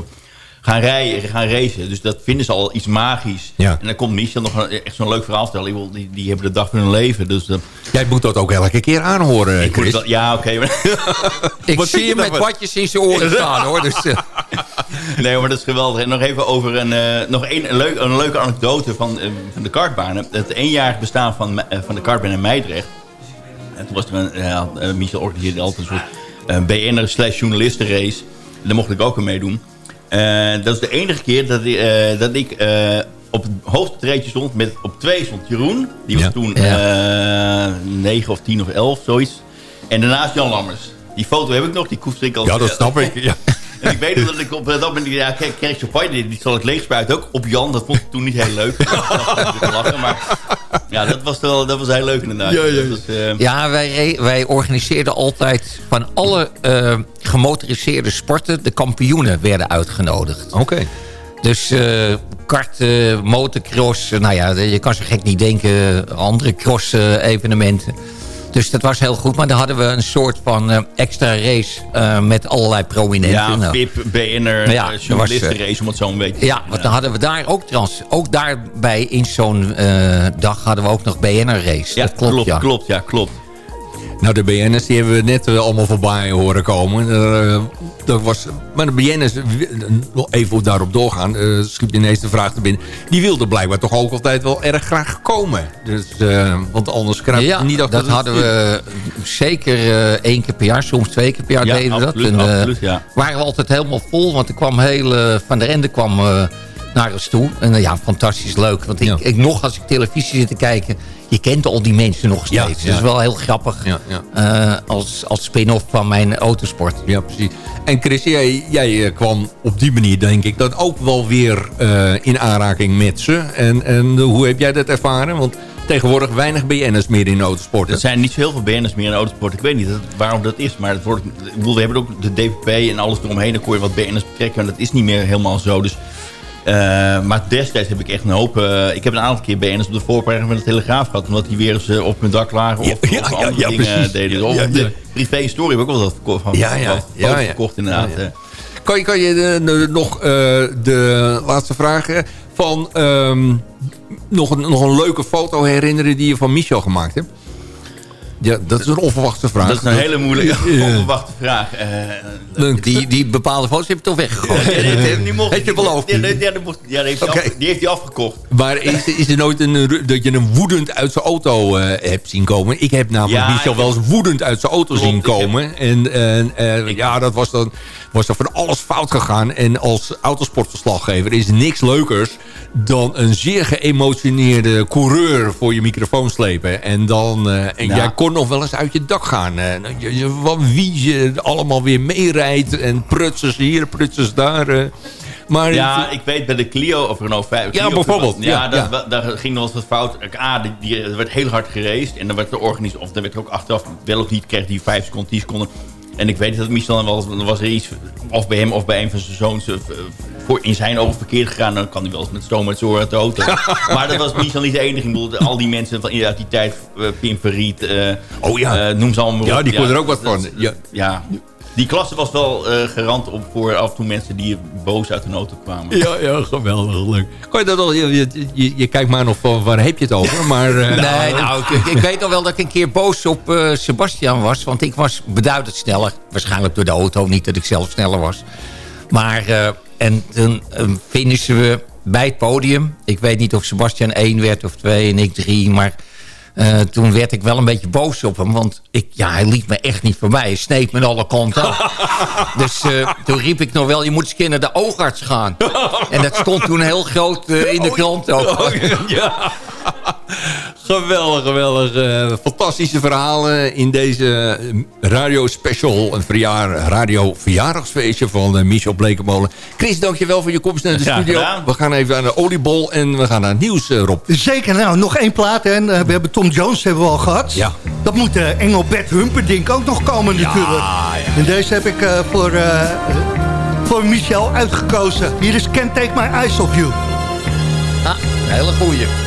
gaan rijden, gaan racen. Dus dat vinden ze al iets magisch. Ja. En dan komt Michel nog een- echt zo'n leuk verhaal vertellen. Die, die hebben de dag van hun leven. Dus dat, Jij moet dat ook elke keer aanhoren, ik moet Chris. wel- ja, oké. Ik Wat zie je met watjes in zijn oren staan hoor. Dus, eh, Nee, maar dat is geweldig. En nog even over een, eh, nog een, een, leuk, een leuke anekdote van, eh, van de kartbanen. Het eenjarig bestaan van, van de kartbaan in Meidrecht. En toen was er een, Michel organiseerde altijd een soort BN'er slash journalistenrace. Daar mocht ik ook aan meedoen. Eh, dat is de enige keer dat ik, eh, dat ik eh, op het hoogste treedje stond. Met, op twee stond Jeroen. Die was Ja. toen eh 9 of 10 of 11, zoiets. En daarnaast Jan Lammers. Die foto heb ik nog, die koester ik al. Ja, dat snap ik. Ja. En ik weet dat ik op dat moment, ja, krijg champagne, die, die zal ik leegspuiten ook op Jan. Dat vond ik toen niet heel leuk. Lachen, maar ja, dat was, wel, dat was heel leuk inderdaad. Ja, ja. Was, eh, Ja, wij, wij organiseerden altijd van alle eh, gemotoriseerde sporten... de kampioenen werden uitgenodigd. Oké. Dus eh kart, eh, motocross, nou ja, je kan zo gek niet denken... andere cross-evenementen. Dus dat was heel goed. Maar dan hadden we een soort van eh, extra race eh, met allerlei prominenten. ja, Nou, VIP, BN'er, Ja, dat journalistenrace, om het zo een beetje Ja, want dan hadden we daar ook trouwens... ook daarbij in zo'n eh, dag hadden we ook nog BNR-race. Ja, dat klopt, klopt, ja. klopt, ja, klopt. Nou, de BN'ers die hebben we net eh, allemaal voorbij horen komen. Eh, dat was, maar de BN'ers, eh, even daarop doorgaan, eh schiet ineens de vraag te binnen. Die wilden blijkbaar toch ook altijd wel erg graag komen. Dus, want anders krijg je Ja, niet achter dat de- hadden we zeker één keer per jaar, soms twee keer per jaar Ja, deden we dat. En, absoluut, ja. waren we altijd helemaal vol, want er kwam heel, Van der Ende kwam naar ons toe. En ja, fantastisch leuk. Want ik, Ja. ik nog, als ik televisie zit te kijken, je kent al die mensen nog steeds. Ja, Dat is wel heel grappig Ja, ja. eh, als, als spin-off van mijn autosport. Ja, precies. En Chris, jij, jij eh, kwam op die manier, denk ik, dan ook wel weer eh, in aanraking met ze. En, en hoe heb jij dat ervaren? Want tegenwoordig weinig BN'ers meer in autosporten. Er zijn niet zo heel veel BN'ers meer in autosport. Ik weet niet dat- waarom dat is, maar het wordt, ik bedoel, we hebben ook de DPP en alles eromheen. Dan kon je wat BN'ers betrekken, en dat is niet meer helemaal zo. Dus, maar destijds heb ik echt een hoop... eh, ik heb een aantal keer BN'ers op de voorpagina van de Telegraaf gehad... omdat die weer eens eh, op hun dak lagen of, Ja, of andere ja, dingen deden. Of ja, de ja. privé-story heb ik ook wel wat verkocht. Van, Ja, ja, ja, verkocht inderdaad. Eh. Kan je, kan je de- de- nog eh, de laatste vraag eh, van ehm, nog, een, nog een leuke foto herinneren die je van Michel gemaakt hebt? Ja, dat is een onverwachte vraag. Dat is een hele moeilijke, Ja. onverwachte vraag. Eh, Die, die bepaalde foto's heb je toch weggegooid? ja, die- mocht- Heb je beloofd? Ja, die- heeft af- die heeft hij afgekocht. Maar is, is er nooit een, dat je hem woedend uit zijn auto eh, hebt zien komen? Ik heb namelijk Ja, Michel wel eens woedend uit zijn auto Klopt, zien heb- komen. En, en eh, ja, dat was dan, was dan van alles fout gegaan. En als autosportverslaggever is niks leukers dan een zeer geëmotioneerde coureur voor je microfoon slepen. En dan, eh, en Ja. jij kon nog wel eens uit je dak gaan. van wie je allemaal weer meerijdt. En prutsers hier, prutsers daar. Maar Ja, ik weet bij de Clio of Renault 5. Clio bijvoorbeeld, Ja, ja, daar, ja. daar ging nog wat fout. A, die, die, er werd heel hard geraced. En dan werd de organisatie, of dan werd er ook achteraf wel of niet, kreeg die 5 seconden, 10 seconden. En ik weet dat Michel wel, dan was er iets, of bij hem of bij een van zijn zoons, eh, voor, in zijn ogen verkeerd gegaan. Dan kan hij wel eens met stoom uit zijn oren uit de auto. maar dat was Michel niet de enige. Ik bedoel, al die mensen van uit die tijd, eh, Pim Verriet, eh, Oh ja. noem ze allemaal Ja, die kon er ook wat van. Ja. ja. Die klasse was wel eh, garant op voor af en toe mensen die boos uit hun auto kwamen. Ja, ja, geweldig leuk. Je dat al, je, je, je, je kijkt maar nog van waar heb je het over, maar... eh, Nee, nou, ik, ik weet al wel dat ik een keer boos op eh, Sebastian was. Want ik was beduidend sneller. Waarschijnlijk door de auto, niet dat ik zelf sneller was. Maar, eh, en toen eh, finishen we bij het podium. Ik weet niet of Sebastian 1 werd of 2 en ik 3. Maar eh, toen werd ik wel een beetje boos op hem. Want ik, ja, hij liet me echt niet voorbij. Hij sneed me alle kanten af. Dus eh, toen riep ik nog wel, je moet eens een keer naar de oogarts gaan. En dat stond toen heel groot eh, in de krant ook. Oh, ja. Geweldig, geweldig. eh, fantastische verhalen in deze eh, radio special. Een verjaar, radio verjaardagsfeestje van eh, Michel Blekemolen. Chris, dankjewel voor je komst naar de studio. gedaan. We gaan even aan de oliebol en we gaan naar het nieuws, Rob. Zeker, nou, nog één plaat. En, we hebben Tom Jones hebben we al gehad. Ja. Dat moet uh, Engelbert Humperdinck ook nog komen natuurlijk. En deze heb ik eh, voor, eh, voor Michel uitgekozen. Hier is Can't Take My Eyes Off You. Ah, een hele goeie.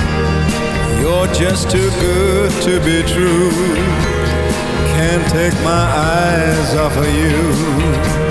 You're just too good to be true. Can't take my eyes off of you.